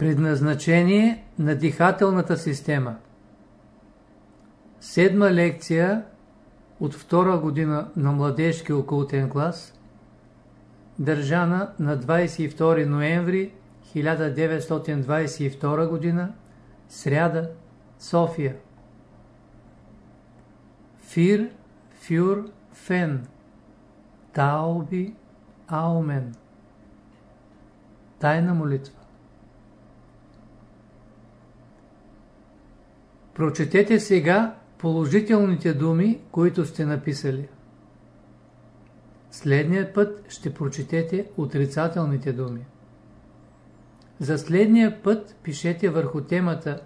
Предназначение на дихателната система. Седма лекция от втора година на младежки окултен клас държана на 22 ноември 1922 година сряда София. Фир, фюр, фен. Тауби, аумен Тайна молитва Прочетете сега положителните думи, които сте написали. Следния път ще прочетете отрицателните думи. За следния път пишете върху темата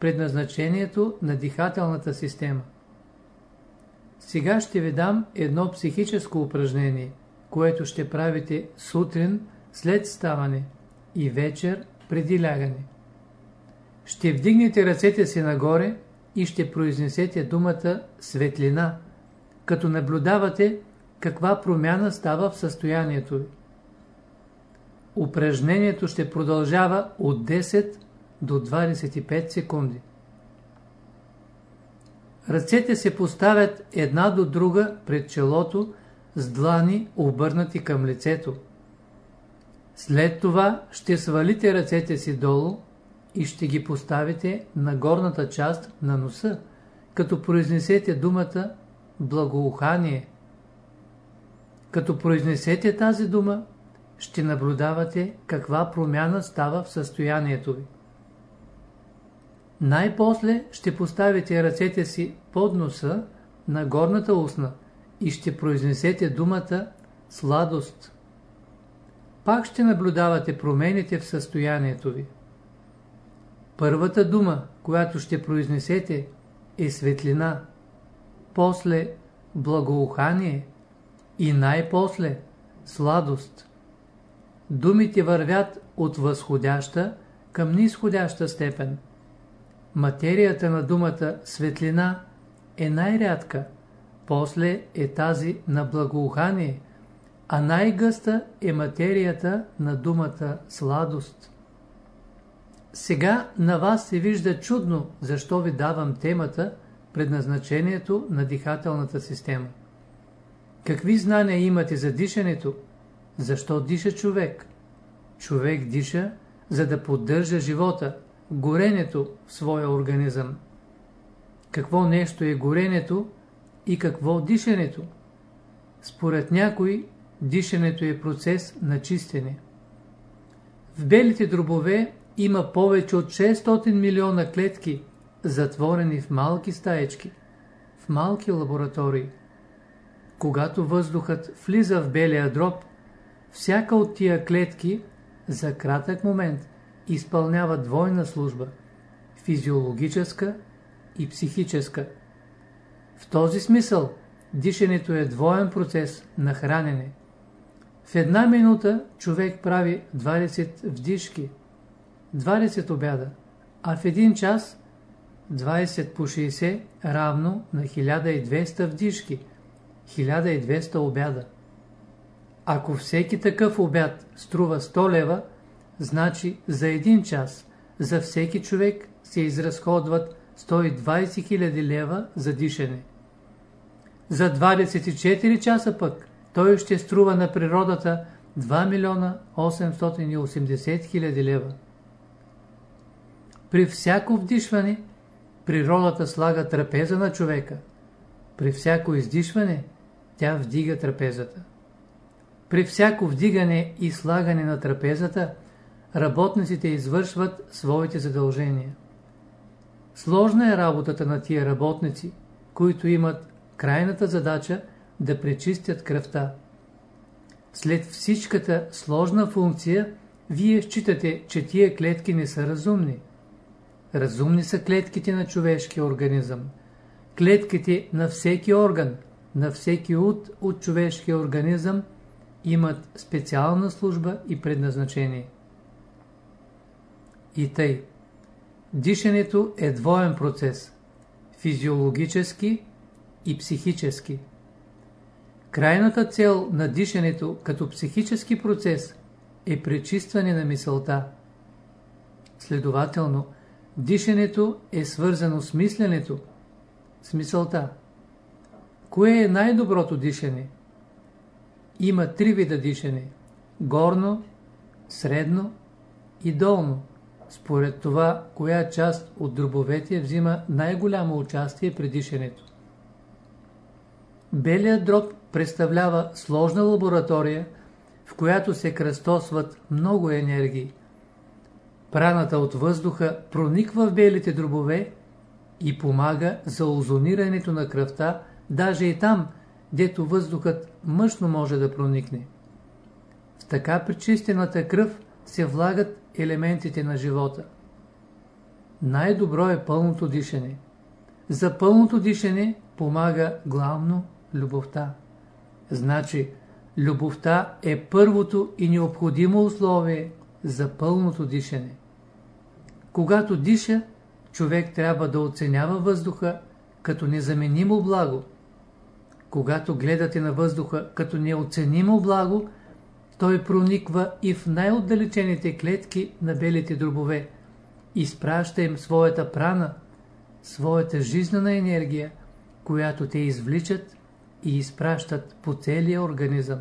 предназначението на дихателната система. Сега ще ви дам едно психическо упражнение, което ще правите сутрин след ставане и вечер преди лягане. Ще вдигнете ръцете си нагоре и ще произнесете думата светлина, като наблюдавате каква промяна става в състоянието ви. Упражнението ще продължава от 10 до 25 секунди. Ръцете се поставят една до друга пред челото с длани обърнати към лицето. След това ще свалите ръцете си долу и ще ги поставите на горната част на носа, като произнесете думата благоухание. Като произнесете тази дума, ще наблюдавате каква промяна става в състоянието ви. Най-после ще поставите ръцете си под носа на горната устна и ще произнесете думата сладост. Пак ще наблюдавате промените в състоянието ви. Първата дума, която ще произнесете, е светлина, после благоухание и най-после сладост. Думите вървят от възходяща към нисходяща степен. Материята на думата светлина е най-рядка, после е тази на благоухание, а най-гъста е материята на думата сладост. Сега на вас се вижда чудно, защо ви давам темата предназначението на дихателната система. Какви знания имате за дишането? Защо диша човек? Човек диша, за да поддържа живота, горенето в своя организъм. Какво нещо е горенето и какво дишането? Според някои, дишането е процес на чистене. В белите дробове има повече от 600 милиона клетки, затворени в малки стаечки, в малки лаборатории. Когато въздухът влиза в белия дроб, всяка от тия клетки за кратък момент изпълнява двойна служба – физиологическа и психическа. В този смисъл дишането е двоен процес на хранене. В една минута човек прави 20 вдишки – 20 обяда, а в един час 20 по 60 равно на 1200 вдишки, 1200 обяда. Ако всеки такъв обяд струва 100 лева, значи за един час за всеки човек се изразходват 120 000 лева за дишане. За 24 часа пък той ще струва на природата 2 милиона 880 хиляди лева. При всяко вдишване природата слага трапеза на човека. При всяко издишване тя вдига трапезата. При всяко вдигане и слагане на трапезата работниците извършват своите задължения. Сложна е работата на тия работници, които имат крайната задача да пречистят кръвта. След всичката сложна функция, вие считате, че тия клетки не са разумни. Разумни са клетките на човешкия организъм. Клетките на всеки орган, на всеки от от човешкия организъм имат специална служба и предназначение. И тъй. Дишането е двоен процес – физиологически и психически. Крайната цел на дишането като психически процес е пречистване на мисълта – Следователно, дишането е свързано с мисленето, с мисълта. Кое е най-доброто дишане? Има три вида дишане – горно, средно и долно. Според това, коя част от дробовете взима най-голямо участие при дишането. Белият дроб представлява сложна лаборатория, в която се кръстосват много енергии. Праната от въздуха прониква в белите дробове и помага за озонирането на кръвта, даже и там, дето въздухът мъжно може да проникне. В така пречистената кръв се влагат елементите на живота. Най-добро е пълното дишане. За пълното дишане помага главно любовта. Значи, любовта е първото и необходимо условие за пълното дишане. Когато диша, човек трябва да оценява въздуха като незаменимо благо. Когато гледате на въздуха като неоценимо благо, той прониква и в най-отдалечените клетки на белите дробове, изпраща им своята прана, своята жизнена енергия, която те извличат и изпращат по целия организъм.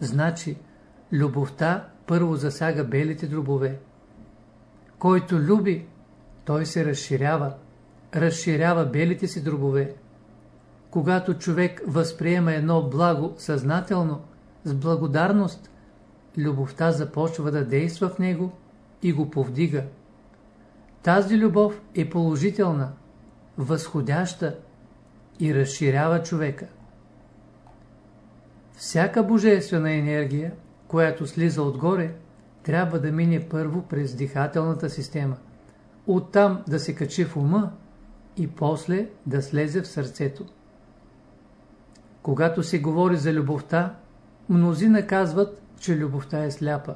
Значи, любовта първо засяга белите дробове. Който люби, той се разширява, разширява белите си дробове. Когато човек възприема едно благо съзнателно, с благодарност, любовта започва да действа в него и го повдига. Тази любов е положителна, възходяща и разширява човека. Всяка божествена енергия, която слиза отгоре, трябва да мине първо през дихателната система, оттам да се качи в ума и после да слезе в сърцето. Когато се говори за любовта, мнозина казват, че любовта е сляпа.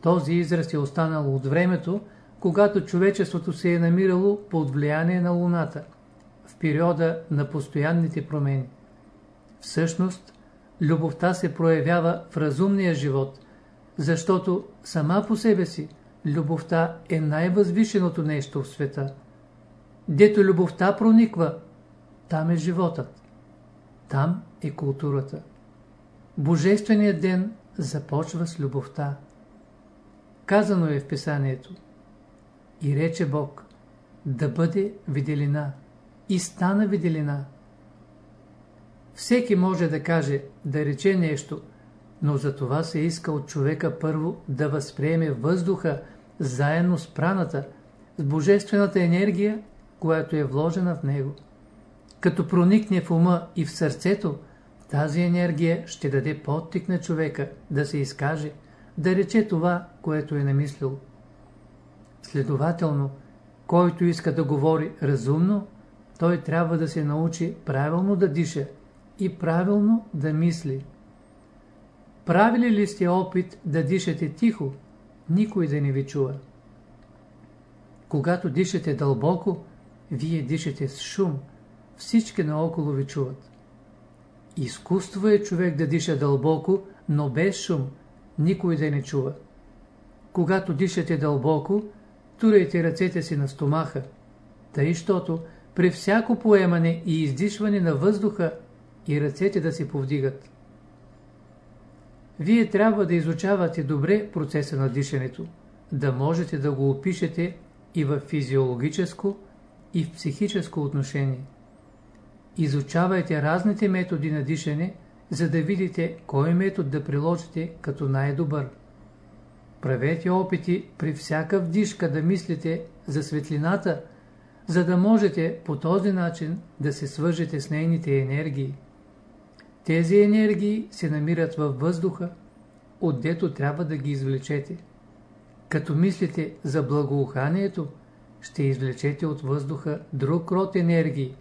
Този израз е останал от времето, когато човечеството се е намирало под влияние на Луната, в периода на постоянните промени. Всъщност, любовта се проявява в разумния живот, защото сама по себе си любовта е най-възвишеното нещо в света. Дето любовта прониква, там е животът. Там е културата. Божественият ден започва с любовта. Казано е в писанието. И рече Бог, да бъде виделина. И стана виделина. Всеки може да каже, да рече нещо, но за това се иска от човека първо да възприеме въздуха заедно с праната, с божествената енергия, която е вложена в него. Като проникне в ума и в сърцето, тази енергия ще даде подтик на човека да се изкаже, да рече това, което е намислил. Следователно, който иска да говори разумно, той трябва да се научи правилно да диша и правилно да мисли. Правили ли сте опит да дишате тихо, никой да не ви чува? Когато дишате дълбоко, вие дишате с шум, всички наоколо ви чуват. Изкуство е човек да диша дълбоко, но без шум, никой да не чува. Когато дишате дълбоко, турайте ръцете си на стомаха, тъй, щото при всяко поемане и издишване на въздуха и ръцете да се повдигат. Вие трябва да изучавате добре процеса на дишането, да можете да го опишете и в физиологическо, и в психическо отношение. Изучавайте разните методи на дишане, за да видите кой метод да приложите като най-добър. Правете опити при всяка вдишка да мислите за светлината, за да можете по този начин да се свържете с нейните енергии. Тези енергии се намират във въздуха, отдето трябва да ги извлечете. Като мислите за благоуханието, ще извлечете от въздуха друг род енергии,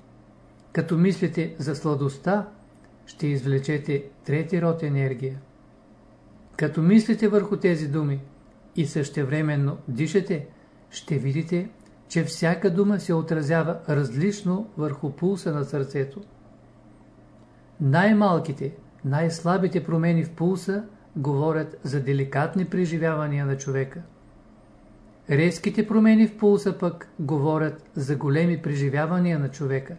като мислите за сладостта, ще извлечете трети род енергия. Като мислите върху тези думи и същевременно дишате, ще видите, че всяка дума се отразява различно върху пулса на сърцето. Най-малките, най-слабите промени в пулса говорят за деликатни преживявания на човека. Резките промени в пулса пък говорят за големи преживявания на човека.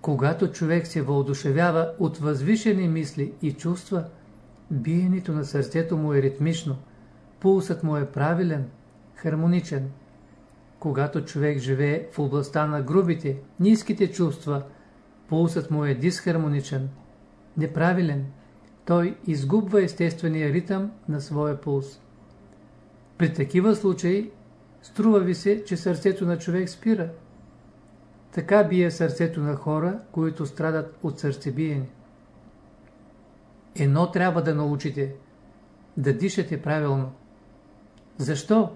Когато човек се въодушевява от възвишени мисли и чувства, биенето на сърцето му е ритмично, пулсът му е правилен, хармоничен. Когато човек живее в областта на грубите, ниските чувства, пулсът му е дисхармоничен, неправилен. Той изгубва естествения ритъм на своя пулс. При такива случаи струва ви се, че сърцето на човек спира. Така бие сърцето на хора, които страдат от сърцебиене. Едно трябва да научите – да дишате правилно. Защо?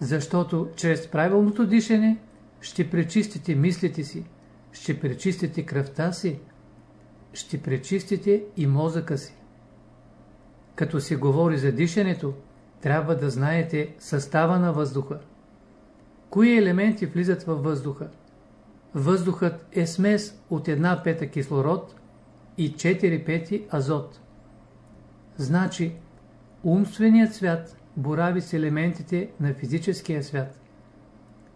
Защото чрез правилното дишане ще пречистите мислите си, ще пречистите кръвта си, ще пречистите и мозъка си. Като се говори за дишането, трябва да знаете състава на въздуха. Кои елементи влизат във въздуха? Въздухът е смес от една пета кислород и 4 пети азот. Значи, умственият свят борави с елементите на физическия свят.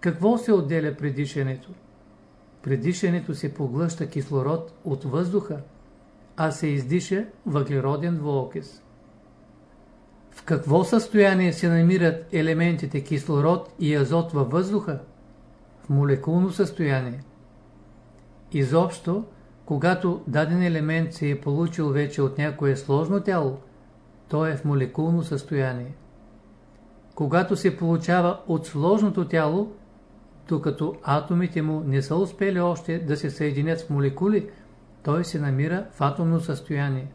Какво се отделя при дишането? При дишането се поглъща кислород от въздуха, а се издиша въглероден двуокис. В какво състояние се намират елементите кислород и азот във въздуха? В молекулно състояние. Изобщо, когато даден елемент се е получил вече от някое сложно тяло, то е в молекулно състояние. Когато се получава от сложното тяло, докато атомите му не са успели още да се съединят в молекули, той се намира в атомно състояние.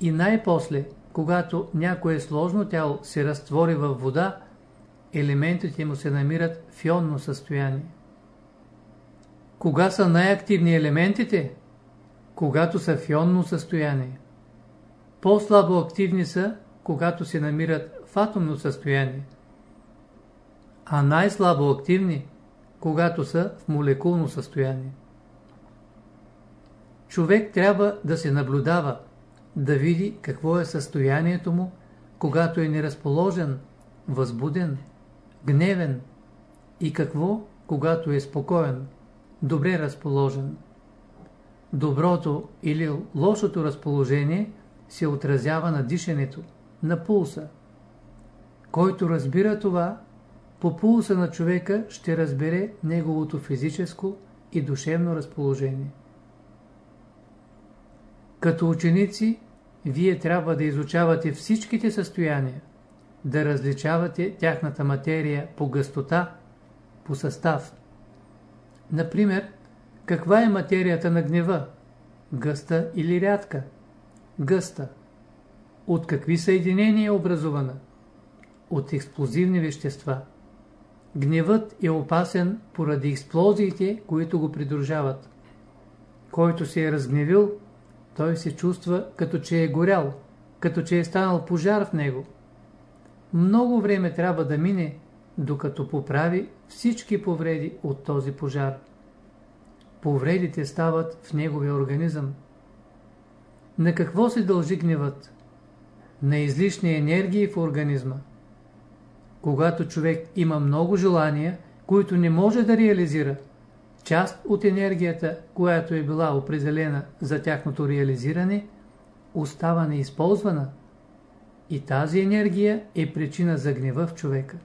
И най-после, когато някое сложно тяло се разтвори във вода, елементите му се намират в ионно състояние. Кога са най-активни елементите? Когато са в ионно състояние. По-слабо активни са, когато се намират в атомно състояние. А най-слабо активни, когато са в молекулно състояние. Човек трябва да се наблюдава, да види какво е състоянието му, когато е неразположен, възбуден, гневен и какво, когато е спокоен, добре разположен. Доброто или лошото разположение се отразява на дишането, на пулса. Който разбира това, по пулса на човека ще разбере неговото физическо и душевно разположение. Като ученици, вие трябва да изучавате всичките състояния, да различавате тяхната материя по гъстота, по състав. Например, каква е материята на гнева? Гъста или рядка? Гъста. От какви съединения е образувана? От експлозивни вещества. Гневът е опасен поради експлозиите, които го придружават. Който се е разгневил, той се чувства като че е горял, като че е станал пожар в него. Много време трябва да мине, докато поправи всички повреди от този пожар. Повредите стават в неговия организъм. На какво се дължи гневът? На излишни енергии в организма. Когато човек има много желания, които не може да реализира, част от енергията, която е била определена за тяхното реализиране, остава неизползвана и тази енергия е причина за гнева в човека.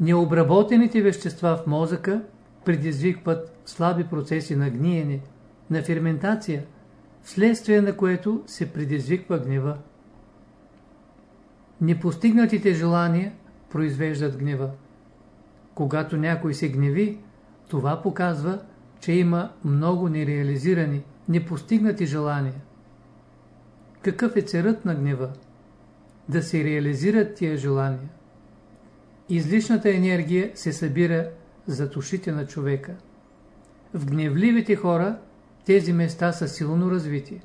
Необработените вещества в мозъка предизвикват слаби процеси на гниене, на ферментация, вследствие на което се предизвиква гнева. Непостигнатите желания произвеждат гнева. Когато някой се гневи, това показва, че има много нереализирани, непостигнати желания. Какъв е царът на гнева? Да се реализират тия желания. Излишната енергия се събира за ушите на човека. В гневливите хора тези места са силно развити.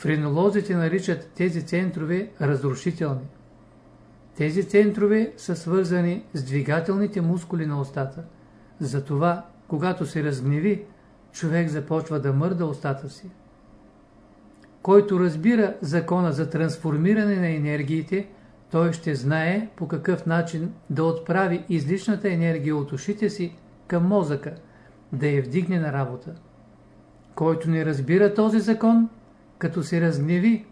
Френолозите наричат тези центрове разрушителни. Тези центрове са свързани с двигателните мускули на устата. Затова, когато се разгневи, човек започва да мърда устата си. Който разбира закона за трансформиране на енергиите, той ще знае по какъв начин да отправи излишната енергия от ушите си към мозъка, да я вдигне на работа. Който не разбира този закон, като се разгневи,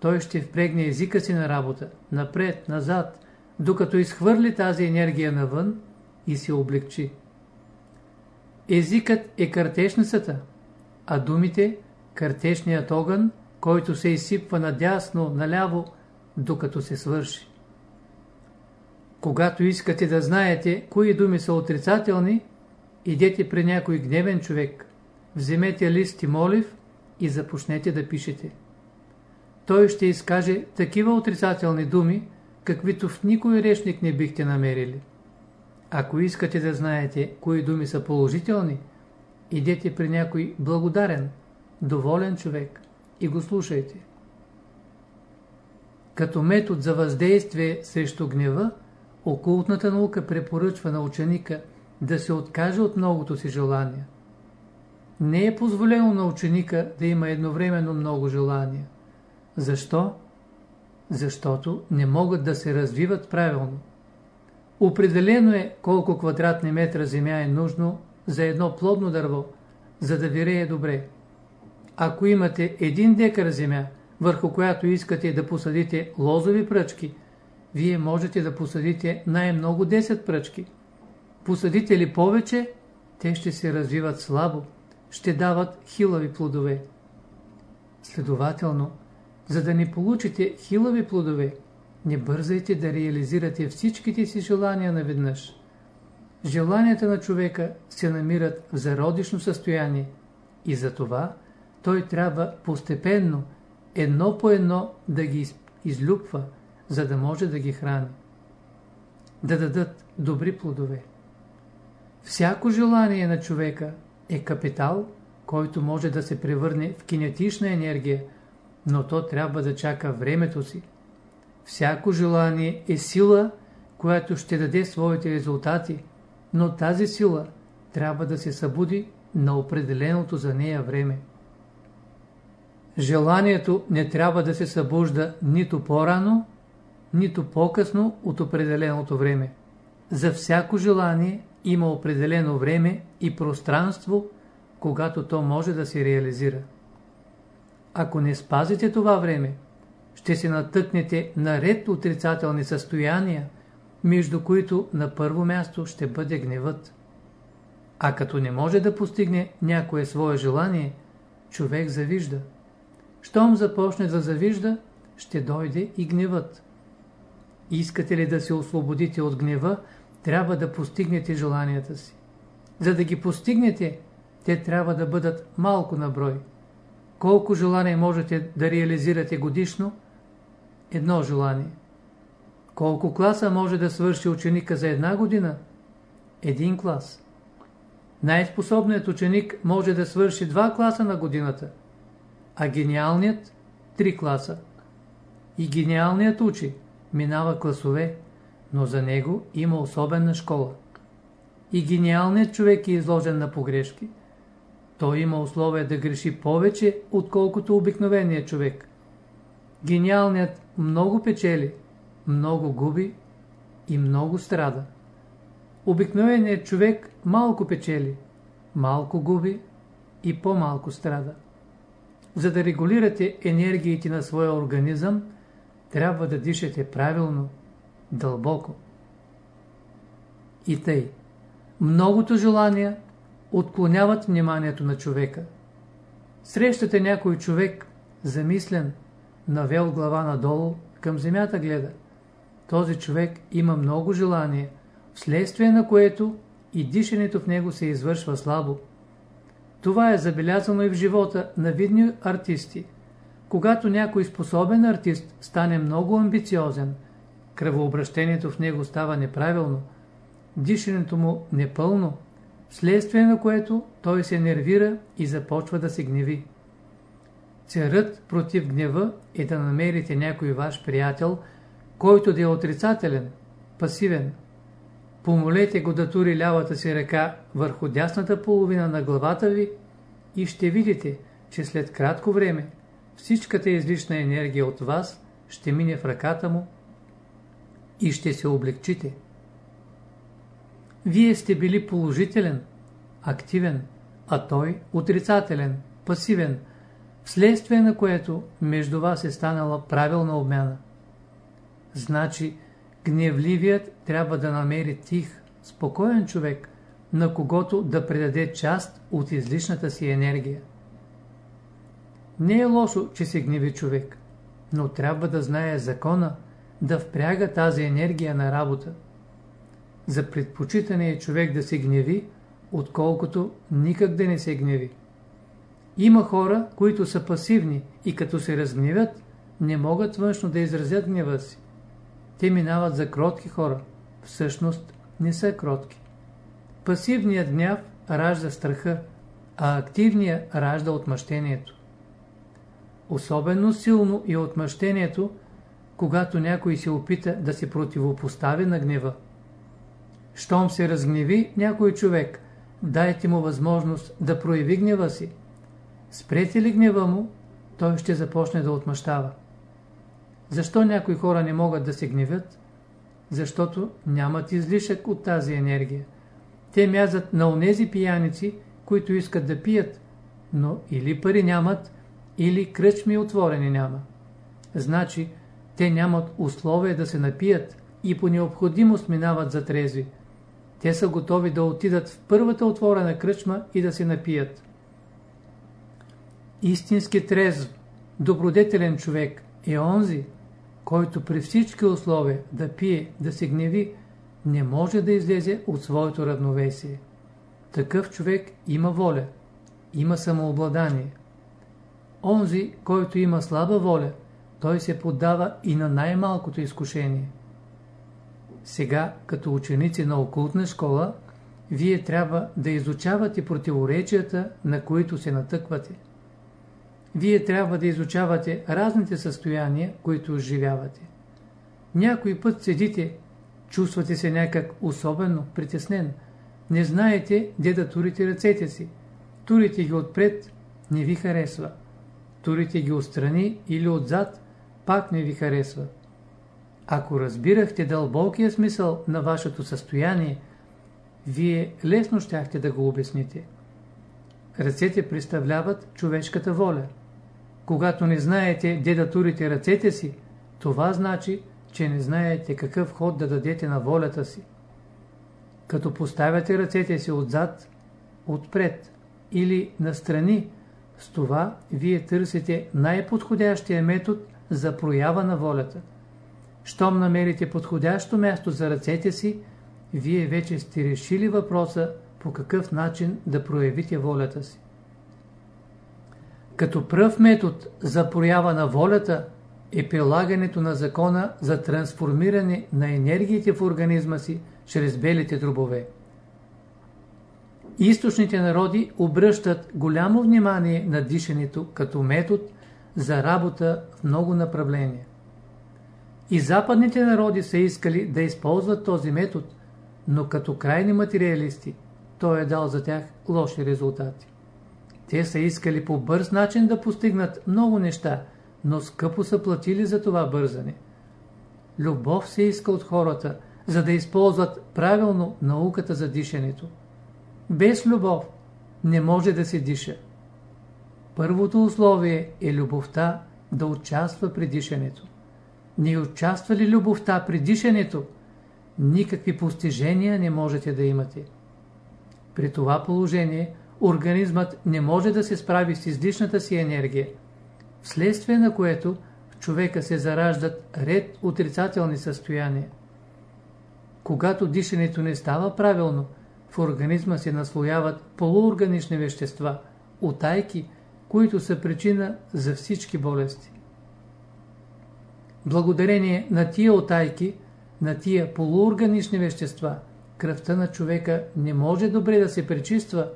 той ще впрегне езика си на работа, напред, назад, докато изхвърли тази енергия навън и се облегчи. Езикът е картешницата, а думите – картешният огън, който се изсипва надясно, наляво, докато се свърши. Когато искате да знаете кои думи са отрицателни, идете при някой гневен човек, вземете лист и молив и започнете да пишете. Той ще изкаже такива отрицателни думи, каквито в никой речник не бихте намерили. Ако искате да знаете кои думи са положителни, идете при някой благодарен, доволен човек и го слушайте. Като метод за въздействие срещу гнева, окултната наука препоръчва на ученика да се откаже от многото си желания. Не е позволено на ученика да има едновременно много желания. Защо? Защото не могат да се развиват правилно. Определено е колко квадратни метра земя е нужно за едно плодно дърво, за да вирее добре. Ако имате един декар земя, върху която искате да посадите лозови пръчки, вие можете да посадите най-много 10 пръчки. Посадите ли повече, те ще се развиват слабо, ще дават хилави плодове. Следователно, за да не получите хилави плодове, не бързайте да реализирате всичките си желания наведнъж. Желанията на човека се намират в зародишно състояние и затова той трябва постепенно, едно по едно да ги излюпва, за да може да ги храни. Да дадат добри плодове. Всяко желание на човека е капитал, който може да се превърне в кинетична енергия, но то трябва да чака времето си. Всяко желание е сила, която ще даде своите резултати, но тази сила трябва да се събуди на определеното за нея време. Желанието не трябва да се събужда нито по-рано, нито по-късно от определеното време. За всяко желание има определено време и пространство, когато то може да се реализира. Ако не спазите това време, ще се натъкнете на ред отрицателни състояния, между които на първо място ще бъде гневът. А като не може да постигне някое свое желание, човек завижда. Щом започне да завижда, ще дойде и гневът. Искате ли да се освободите от гнева, трябва да постигнете желанията си. За да ги постигнете, те трябва да бъдат малко на брой. Колко желания можете да реализирате годишно? Едно желание. Колко класа може да свърши ученика за една година? Един клас. Най-способният ученик може да свърши два класа на годината, а гениалният – три класа. И гениалният учи, минава класове, но за него има особена школа. И гениалният човек е изложен на погрешки. Той има условия да греши повече, отколкото обикновеният човек. Гениалният много печели, много губи и много страда. Обикновеният човек малко печели, малко губи и по-малко страда. За да регулирате енергиите на своя организъм, трябва да дишате правилно, дълбоко. И тъй, многото желания отклоняват вниманието на човека. Срещате някой човек, замислен, навел глава надолу, към земята гледа. Този човек има много желание, вследствие на което и дишането в него се извършва слабо. Това е забелязано и в живота на видни артисти. Когато някой способен артист стане много амбициозен, кръвообращението в него става неправилно, дишането му непълно, вследствие на което той се нервира и започва да се гневи. Царът против гнева е да намерите някой ваш приятел, който да е отрицателен, пасивен. Помолете го да тури лявата си ръка върху дясната половина на главата ви и ще видите, че след кратко време всичката излишна енергия от вас ще мине в ръката му и ще се облегчите. Вие сте били положителен, активен, а той отрицателен, пасивен, вследствие на което между вас е станала правилна обмяна. Значи, гневливият трябва да намери тих, спокоен човек, на когото да предаде част от излишната си енергия. Не е лошо, че се гневи човек, но трябва да знае закона, да впряга тази енергия на работа. За предпочитане е човек да се гневи, отколкото никак да не се гневи. Има хора, които са пасивни и като се разгневят, не могат външно да изразят гнева си. Те минават за кротки хора. Всъщност не са кротки. Пасивният гняв ражда страха, а активният ражда отмъщението. Особено силно е отмъщението, когато някой се опита да се противопостави на гнева. Щом се разгневи някой човек, дайте му възможност да прояви гнева си. Спрете ли гнева му, той ще започне да отмъщава. Защо някои хора не могат да се гневят? Защото нямат излишък от тази енергия. Те мязат на онези пияници, които искат да пият, но или пари нямат, или кръчми отворени няма. Значи, те нямат условия да се напият и по необходимост минават за трезви. Те са готови да отидат в първата отворена кръчма и да се напият. Истински трезв, добродетелен човек е онзи, който при всички условия да пие, да се гневи, не може да излезе от своето равновесие. Такъв човек има воля, има самообладание. Онзи, който има слаба воля, той се поддава и на най-малкото изкушение. Сега, като ученици на окултна школа, вие трябва да изучавате противоречията, на които се натъквате. Вие трябва да изучавате разните състояния, които оживявате. Някой път седите, чувствате се някак особено притеснен, не знаете де да турите ръцете си. Турите ги отпред, не ви харесва. Турите ги отстрани или отзад, пак не ви харесва. Ако разбирахте дълбокия смисъл на вашето състояние, вие лесно щяхте да го обясните. Ръцете представляват човешката воля. Когато не знаете де да турите ръцете си, това значи, че не знаете какъв ход да дадете на волята си. Като поставяте ръцете си отзад, отпред или настрани, с това вие търсите най-подходящия метод за проява на волята. Щом намерите подходящо място за ръцете си, вие вече сте решили въпроса по какъв начин да проявите волята си. Като пръв метод за проява на волята е прилагането на закона за трансформиране на енергиите в организма си чрез белите дробове. Източните народи обръщат голямо внимание на дишането като метод за работа в много направления. И западните народи са искали да използват този метод, но като крайни материалисти той е дал за тях лоши резултати. Те са искали по бърз начин да постигнат много неща, но скъпо са платили за това бързане. Любов се иска от хората, за да използват правилно науката за дишането. Без любов не може да се диша. Първото условие е любовта да участва при дишането. Не участва ли любовта при дишането, никакви постижения не можете да имате. При това положение организмът не може да се справи с излишната си енергия, вследствие на което в човека се зараждат ред отрицателни състояния. Когато дишането не става правилно, в организма се наслояват полуорганични вещества, отайки, които са причина за всички болести. Благодарение на тия отайки, на тия полуорганични вещества, кръвта на човека не може добре да се пречиства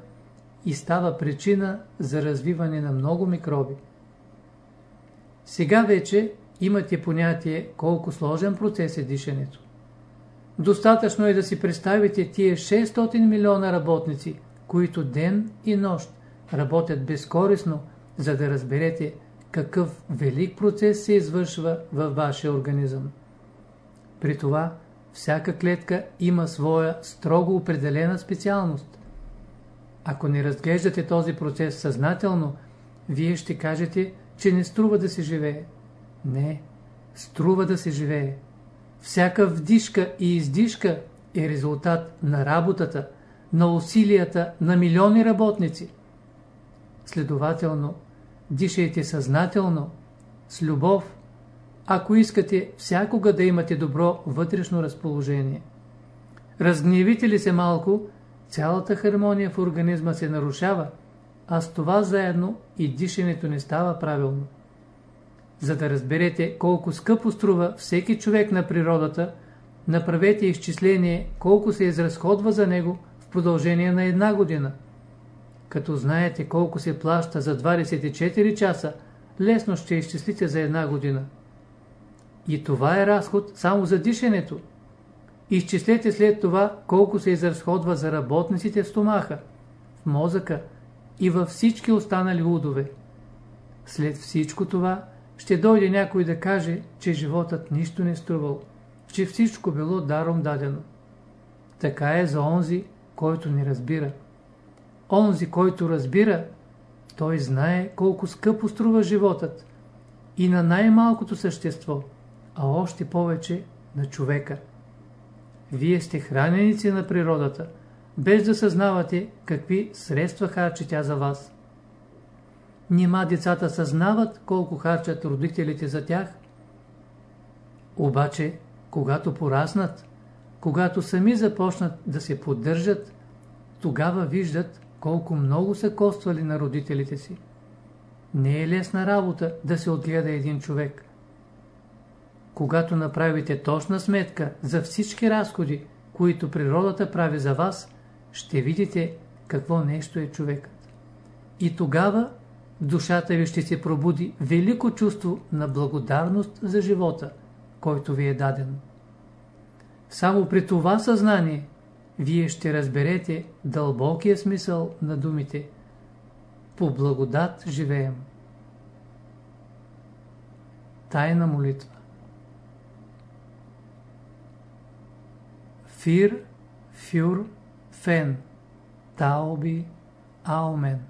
и става причина за развиване на много микроби. Сега вече имате понятие колко сложен процес е дишането. Достатъчно е да си представите тия 600 милиона работници, които ден и нощ работят безкорисно, за да разберете какъв велик процес се извършва във вашия организъм. При това всяка клетка има своя строго определена специалност. Ако не разглеждате този процес съзнателно, вие ще кажете, че не струва да се живее. Не, струва да се живее. Всяка вдишка и издишка е резултат на работата, на усилията на милиони работници. Следователно, дишайте съзнателно, с любов, ако искате всякога да имате добро вътрешно разположение. Разгневите ли се малко, цялата хармония в организма се нарушава, а с това заедно и дишането не става правилно. За да разберете колко скъпо струва всеки човек на природата, направете изчисление колко се изразходва за него в продължение на една година. Като знаете колко се плаща за 24 часа, лесно ще изчислите за една година. И това е разход само за дишането. Изчислете след това колко се изразходва за работниците в стомаха, в мозъка и във всички останали удове. След всичко това ще дойде някой да каже, че животът нищо не струвал, че всичко било даром дадено. Така е за онзи, който не разбира. Онзи, който разбира, той знае колко скъпо струва животът и на най-малкото същество, а още повече на човека. Вие сте храненици на природата, без да съзнавате какви средства харчи тя за вас. Нима децата съзнават колко харчат родителите за тях? Обаче, когато пораснат, когато сами започнат да се поддържат, тогава виждат колко много са коствали на родителите си. Не е лесна работа да се отгледа един човек. Когато направите точна сметка за всички разходи, които природата прави за вас, ще видите какво нещо е човекът. И тогава душата ви ще се пробуди велико чувство на благодарност за живота, който ви е даден. Само при това съзнание вие ще разберете дълбокия смисъл на думите. По благодат живеем. Тайна молитва Фир, фюр, фен, тауби, аумен.